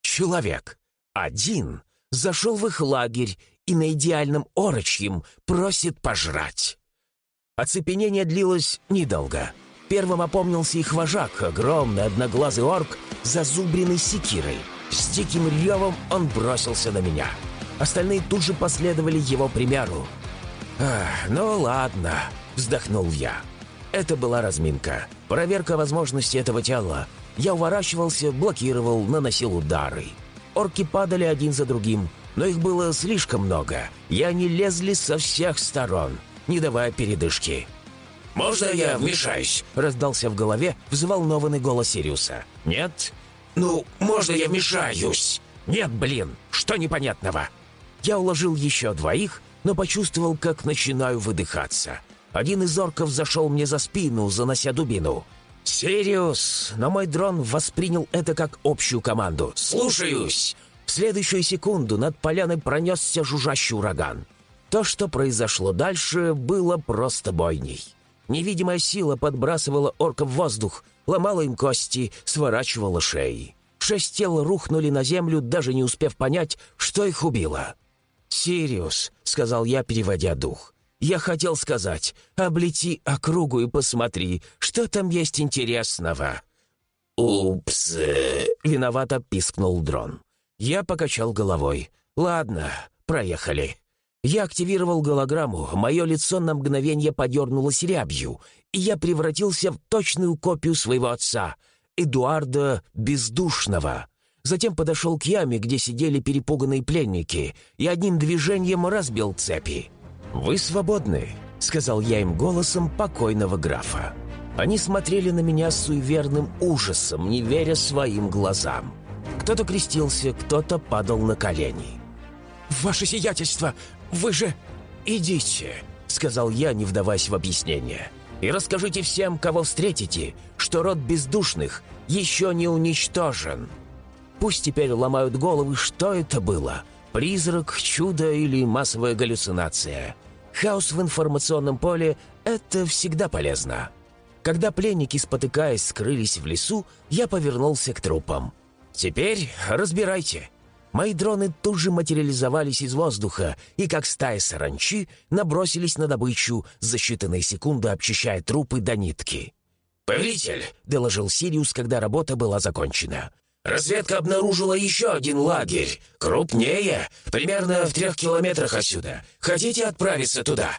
Человек один зашел в их лагерь и на идеальном орочьем просит пожрать. Оцепенение длилось недолго. Первым опомнился их вожак, огромный одноглазый орк, зазубренный секирой. С диким ревом он бросился на меня. Остальные тут же последовали его примеру. «Ну ладно», — вздохнул я. Это была разминка. Проверка возможности этого тела. Я уворачивался, блокировал, наносил удары. Орки падали один за другим, но их было слишком много, и они лезли со всех сторон, не давая передышки. «Можно я вмешаюсь?» — раздался в голове взволнованный голос Сириуса. «Нет?» «Ну, можно я вмешаюсь?» «Нет, блин, что непонятного?» Я уложил еще двоих, но почувствовал, как начинаю выдыхаться. Один из орков зашел мне за спину, занося дубину. «Сириус!» Но мой дрон воспринял это как общую команду. «Слушаюсь!» В следующую секунду над поляной пронесся жужжащий ураган. То, что произошло дальше, было просто бойней. Невидимая сила подбрасывала орка в воздух, ломала им кости, сворачивала шеи. Шесть тел рухнули на землю, даже не успев понять, что их убило. «Сириус», — сказал я, переводя дух, я хотел сказать, облети округу и посмотри, что там есть интересного». «Упс!» — виновато пискнул дрон. Я покачал головой. «Ладно, проехали». Я активировал голограмму, мое лицо на мгновение подернулось рябью, и я превратился в точную копию своего отца, Эдуарда Бездушного. Затем подошел к яме, где сидели перепуганные пленники, и одним движением разбил цепи. «Вы свободны», — сказал я им голосом покойного графа. Они смотрели на меня с суеверным ужасом, не веря своим глазам. Кто-то крестился, кто-то падал на колени. «Ваше сиятельство, вы же...» «Идите», — сказал я, не вдаваясь в объяснение. «И расскажите всем, кого встретите, что род бездушных еще не уничтожен. Пусть теперь ломают головы, что это было, Призрак, чудо или массовая галлюцинация. Хаос в информационном поле — это всегда полезно. Когда пленники, спотыкаясь, скрылись в лесу, я повернулся к трупам. «Теперь разбирайте». Мои дроны тут же материализовались из воздуха и, как стая саранчи, набросились на добычу, за считанные секунды обчищая трупы до нитки. «Повелитель!» — доложил Сириус, когда работа была закончена. Разведка обнаружила еще один лагерь, крупнее, примерно в трех километрах отсюда. Хотите отправиться туда?»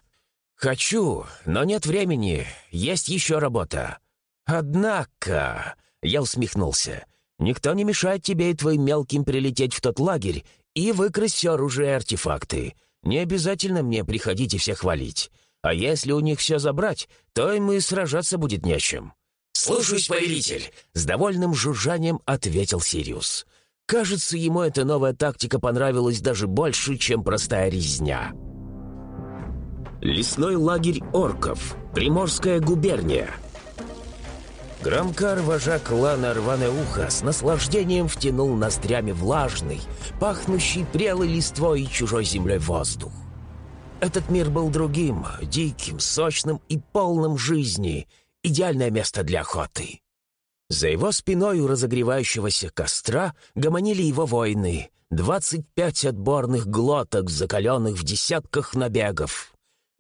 «Хочу, но нет времени. Есть еще работа». «Однако...» — я усмехнулся. «Никто не мешает тебе и твоим мелким прилететь в тот лагерь и выкрасть все оружие и артефакты. Не обязательно мне приходить и всех валить. А если у них все забрать, то им и сражаться будет нечем. «Слушаюсь, повелитель!» — с довольным жужжанием ответил Сириус. Кажется, ему эта новая тактика понравилась даже больше, чем простая резня. Лесной лагерь орков. Приморская губерния. Грамкар, вожак клана Рваное Ухо, с наслаждением втянул ноздрями влажный, пахнущий прелой листвой и чужой землей воздух. Этот мир был другим, диким, сочным и полным жизни — идеальное место для охоты. За его спиной у разогревающегося костра гомонили его воины, двадцать пять отборных глоток, закаленных в десятках набегов.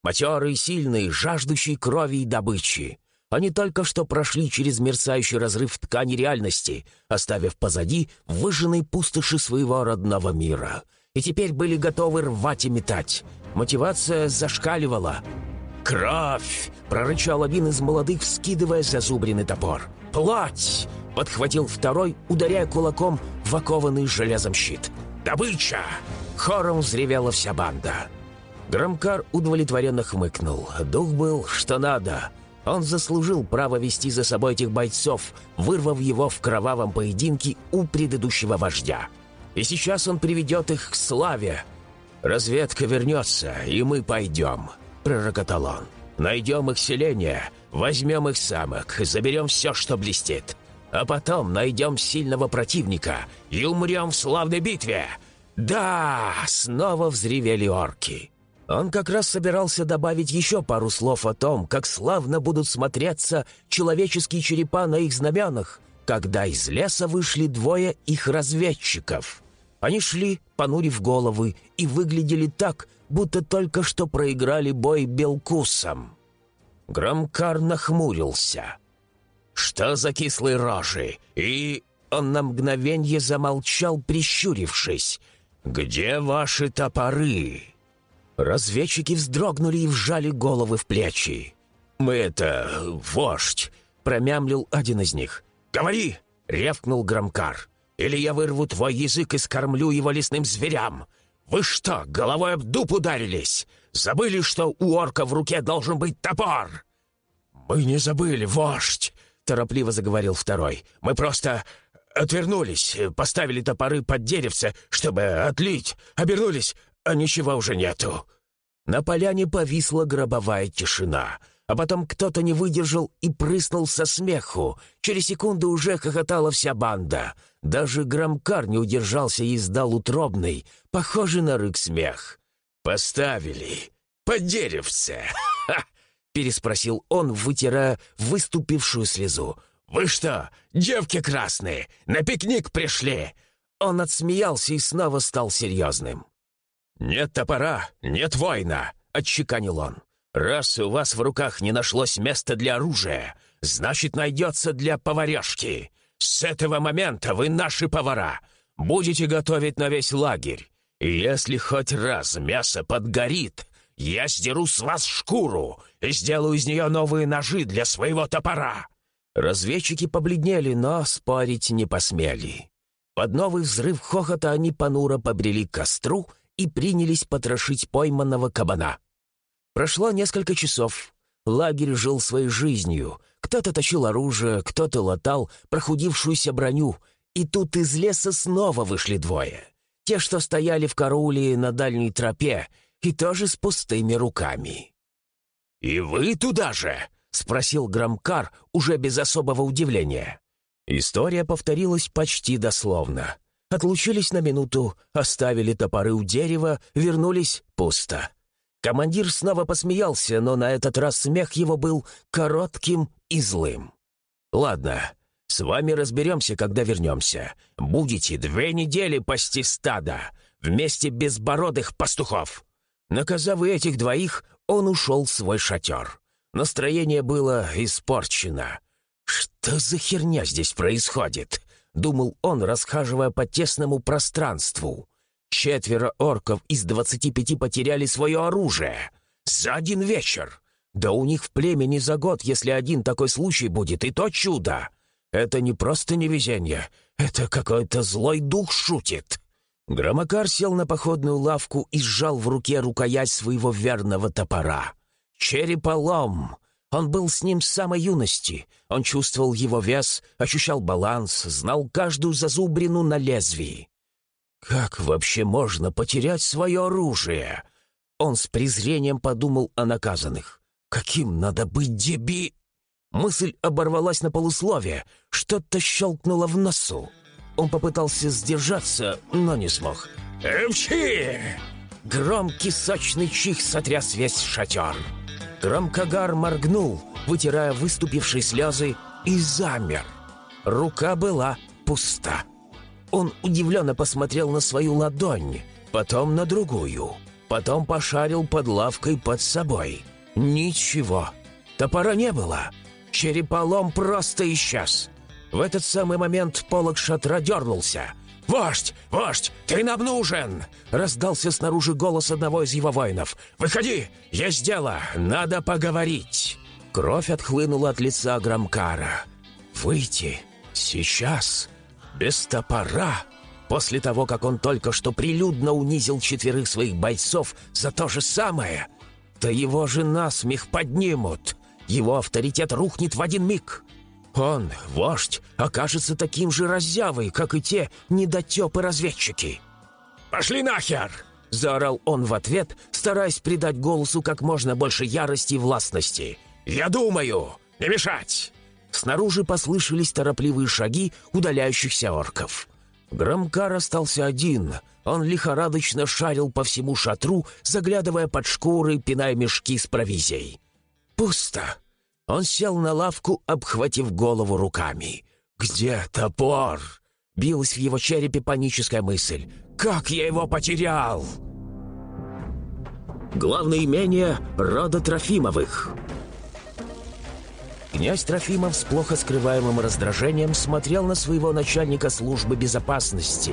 Матерые, сильные, жаждущие крови и добычи. Они только что прошли через мерцающий разрыв ткани реальности, оставив позади выжженные пустоши своего родного мира. И теперь были готовы рвать и метать. Мотивация зашкаливала — «Кровь!» — прорычал один из молодых, вскидывая зазубренный топор. «Плоть!» — подхватил второй, ударяя кулаком в окованный железом щит. «Добыча!» — хором взревела вся банда. Громкар удовлетворенно хмыкнул. Дух был, что надо. Он заслужил право вести за собой этих бойцов, вырвав его в кровавом поединке у предыдущего вождя. И сейчас он приведет их к славе. «Разведка вернется, и мы пойдем», — пророкотал он. «Найдем их селение, возьмем их самок, заберем все, что блестит. А потом найдем сильного противника и умрем в славной битве. Да!» — снова взревели орки. Он как раз собирался добавить еще пару слов о том, как славно будут смотреться человеческие черепа на их знаменах, когда из леса вышли двое их разведчиков. Они шли, понурив головы, и выглядели так, будто только что проиграли бой белкусом. Громкар нахмурился. «Что за кислые рожи?» И он на мгновенье замолчал, прищурившись. «Где ваши топоры?» Разведчики вздрогнули и вжали головы в плечи. «Мы это... вождь!» — промямлил один из них. «Говори!» — рявкнул Громкар. «Или я вырву твой язык и скормлю его лесным зверям! Вы что, головой об дуб ударились? Забыли, что у орка в руке должен быть топор?» «Мы не забыли, вождь!» — торопливо заговорил второй. «Мы просто отвернулись, поставили топоры под деревце, чтобы отлить, обернулись, а ничего уже нету». На поляне повисла гробовая тишина, а потом кто-то не выдержал и прыснул со смеху. Через секунду уже хохотала вся банда. Даже громкар не удержался и издал утробный, похожий на рык смех. «Поставили! Под деревце!» переспросил он, вытирая выступившую слезу. «Вы что, девки красные, на пикник пришли?» Он отсмеялся и снова стал серьезным. «Нет топора, нет воина», — отчеканил он. «Раз у вас в руках не нашлось места для оружия, значит, найдется для поварешки. С этого момента вы наши повара. Будете готовить на весь лагерь. И если хоть раз мясо подгорит, я сдеру с вас шкуру и сделаю из нее новые ножи для своего топора». Разведчики побледнели, но спорить не посмели. Под новый взрыв хохота они понуро побрели к костру — и принялись потрошить пойманного кабана. Прошло несколько часов. Лагерь жил своей жизнью. Кто-то точил оружие, кто-то латал прохудившуюся броню. И тут из леса снова вышли двое. Те, что стояли в карауле на дальней тропе, и тоже с пустыми руками. «И вы туда же?» — спросил Грамкар уже без особого удивления. История повторилась почти дословно. Отлучились на минуту, оставили топоры у дерева, вернулись пусто. Командир снова посмеялся, но на этот раз смех его был коротким и злым. «Ладно, с вами разберемся, когда вернемся. Будете две недели пасти стада, вместе безбородых пастухов». Наказав этих двоих, он ушел в свой шатер. Настроение было испорчено. «Что за херня здесь происходит?» — думал он, расхаживая по тесному пространству. «Четверо орков из двадцати пяти потеряли свое оружие. За один вечер. Да у них в племени за год, если один такой случай будет, и то чудо. Это не просто невезение, это какой-то злой дух шутит». Громокар сел на походную лавку и сжал в руке рукоять своего верного топора. «Череполом!» Он был с ним с самой юности. Он чувствовал его вес, ощущал баланс, знал каждую зазубрину на лезвии. «Как вообще можно потерять свое оружие?» Он с презрением подумал о наказанных. «Каким надо быть деби...» Мысль оборвалась на полусловие. Что-то щелкнуло в носу. Он попытался сдержаться, но не смог. «Эмчи!» Громкий сочный чих сотряс весь шатер. Громкогар моргнул, вытирая выступившие слезы, и замер. Рука была пуста. Он удивленно посмотрел на свою ладонь, потом на другую, потом пошарил под лавкой под собой. Ничего. Топора не было. Череполом просто исчез. В этот самый момент полог шатра дернулся. «Вождь! Вождь! Ты нам нужен!» Раздался снаружи голос одного из его воинов. «Выходи! Есть дело! Надо поговорить!» Кровь отхлынула от лица Грамкара. «Выйти! Сейчас! Без топора! После того, как он только что прилюдно унизил четверых своих бойцов за то же самое, то его же насмех поднимут. Его авторитет рухнет в один миг. Он, вождь, окажется таким же раззявой, как и те недотепы-разведчики. «Пошли нахер!» — заорал он в ответ, стараясь придать голосу как можно больше ярости и властности. «Я думаю! Не мешать!» Снаружи послышались торопливые шаги удаляющихся орков. Громкар остался один. Он лихорадочно шарил по всему шатру, заглядывая под шкуры, пиная мешки с провизией. «Пусто!» Он сел на лавку, обхватив голову руками. «Где топор?» Билась в его черепе паническая мысль. «Как я его потерял?» Главное имение рода Трофимовых. Князь Трофимов с плохо скрываемым раздражением смотрел на своего начальника службы безопасности.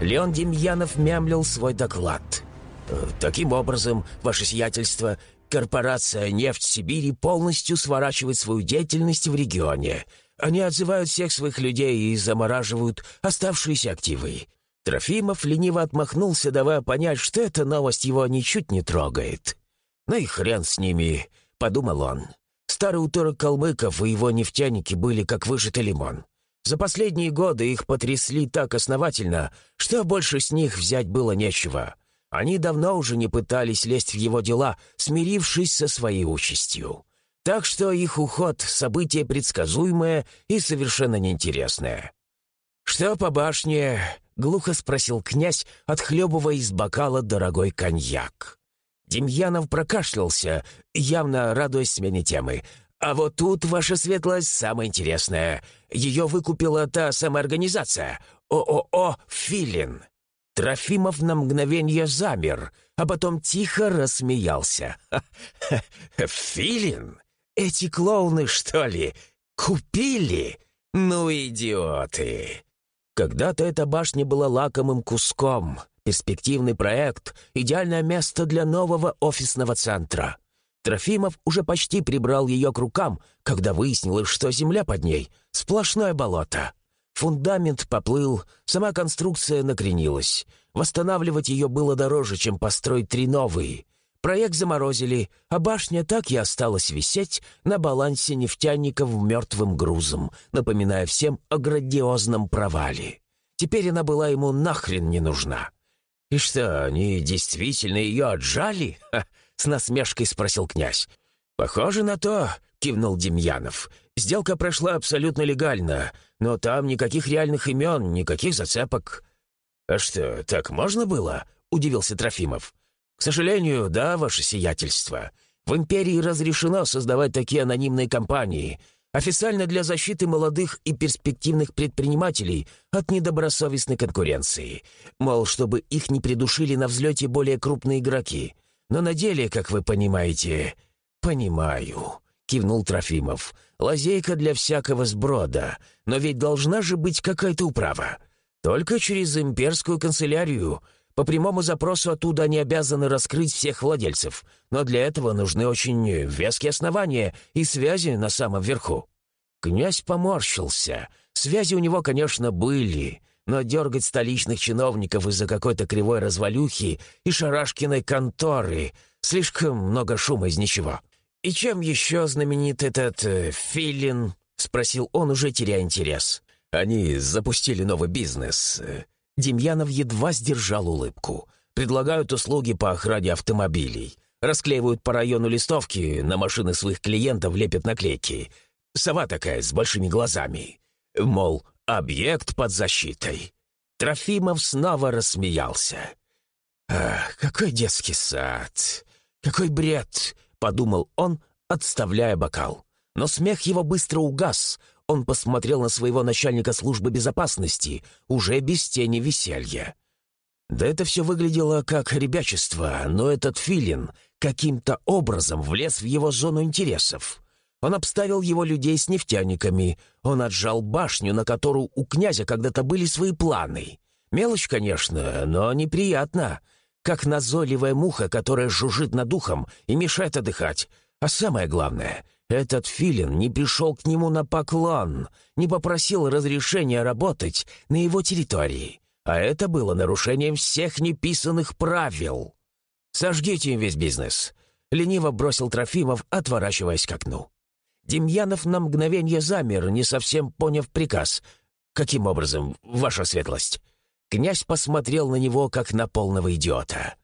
Леон Демьянов мямлил свой доклад. «Э, «Таким образом, ваше сиятельство, корпорация «Нефть Сибири» полностью сворачивает свою деятельность в регионе. Они отзывают всех своих людей и замораживают оставшиеся активы. Трофимов лениво отмахнулся, давая понять, что эта новость его ничуть не трогает. «Ну и хрен с ними», — подумал он. Старый уторок калмыков и его нефтяники были как выжатый лимон. За последние годы их потрясли так основательно, что больше с них взять было нечего. Они давно уже не пытались лезть в его дела, смирившись со своей участью. Так что их уход — событие предсказуемое и совершенно неинтересное. «Что по башне?» — глухо спросил князь, отхлебывая из бокала дорогой коньяк. Демьянов прокашлялся, явно радуясь смене темы. «А вот тут, ваша светлость, самое интересное. Ее выкупила та самая организация — ООО «Филин». Трофимов на мгновение замер, а потом тихо рассмеялся. «Филин? Эти клоуны, что ли? Купили? Ну, идиоты!» Когда-то эта башня была лакомым куском, перспективный проект, идеальное место для нового офисного центра. Трофимов уже почти прибрал ее к рукам, когда выяснилось, что земля под ней — сплошное болото. Фундамент поплыл, сама конструкция накренилась. Восстанавливать ее было дороже, чем построить три новые. Проект заморозили, а башня так и осталась висеть на балансе нефтяников мертвым грузом, напоминая всем о грандиозном провале. Теперь она была ему нахрен не нужна. «И что, они действительно ее отжали?» — с насмешкой спросил князь. «Похоже на то», — кивнул Демьянов. «Сделка прошла абсолютно легально, но там никаких реальных имен, никаких зацепок». «А что, так можно было?» — удивился Трофимов. «К сожалению, да, ваше сиятельство. В империи разрешено создавать такие анонимные компании. Официально для защиты молодых и перспективных предпринимателей от недобросовестной конкуренции. Мол, чтобы их не придушили на взлете более крупные игроки. Но на деле, как вы понимаете...» «Понимаю», — кивнул Трофимов. «Лазейка для всякого сброда. Но ведь должна же быть какая-то управа. Только через имперскую канцелярию. По прямому запросу оттуда они обязаны раскрыть всех владельцев. Но для этого нужны очень веские основания и связи на самом верху». Князь поморщился. Связи у него, конечно, были, но дергать столичных чиновников из-за какой-то кривой развалюхи и шарашкиной конторы — слишком много шума из ничего. «И чем еще знаменит этот э, филин?» — спросил он, уже теряя интерес. «Они запустили новый бизнес». Демьянов едва сдержал улыбку. «Предлагают услуги по охране автомобилей. Расклеивают по району листовки, на машины своих клиентов лепят наклейки. Сова такая, с большими глазами. Мол, объект под защитой». Трофимов снова рассмеялся. «Ах, какой детский сад! Какой бред!» подумал он, отставляя бокал. Но смех его быстро угас. Он посмотрел на своего начальника службы безопасности, уже без тени веселья. Да это все выглядело как ребячество, но этот филин каким-то образом влез в его зону интересов. Он обставил его людей с нефтяниками, он отжал башню, на которую у князя когда-то были свои планы. Мелочь, конечно, но неприятно как назойливая муха, которая жужжит над ухом и мешает отдыхать. А самое главное, этот филин не пришел к нему на поклон, не попросил разрешения работать на его территории. А это было нарушением всех неписанных правил. «Сожгите им весь бизнес», — лениво бросил Трофимов, отворачиваясь к окну. Демьянов на мгновение замер, не совсем поняв приказ. «Каким образом, ваша светлость?» Князь посмотрел на него, как на полного идиота.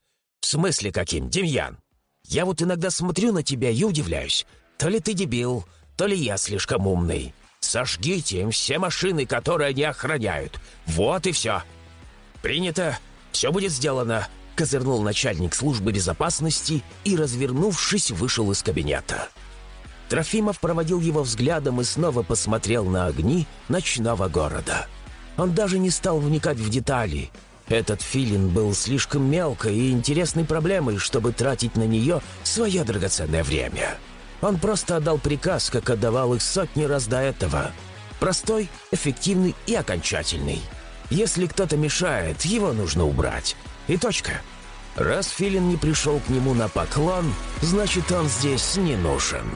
«В смысле каким, Демьян? Я вот иногда смотрю на тебя и удивляюсь. То ли ты дебил, то ли я слишком умный. Сожгите им все машины, которые они охраняют. Вот и все». «Принято. Все будет сделано», — козырнул начальник службы безопасности и, развернувшись, вышел из кабинета. Трофимов проводил его взглядом и снова посмотрел на огни ночного города. Он даже не стал вникать в детали. Этот филин был слишком мелкой и интересной проблемой, чтобы тратить на нее свое драгоценное время. Он просто отдал приказ, как отдавал их сотни раз до этого. Простой, эффективный и окончательный. Если кто-то мешает, его нужно убрать. И точка. Раз Филин не пришел к нему на поклон, значит, он здесь не нужен».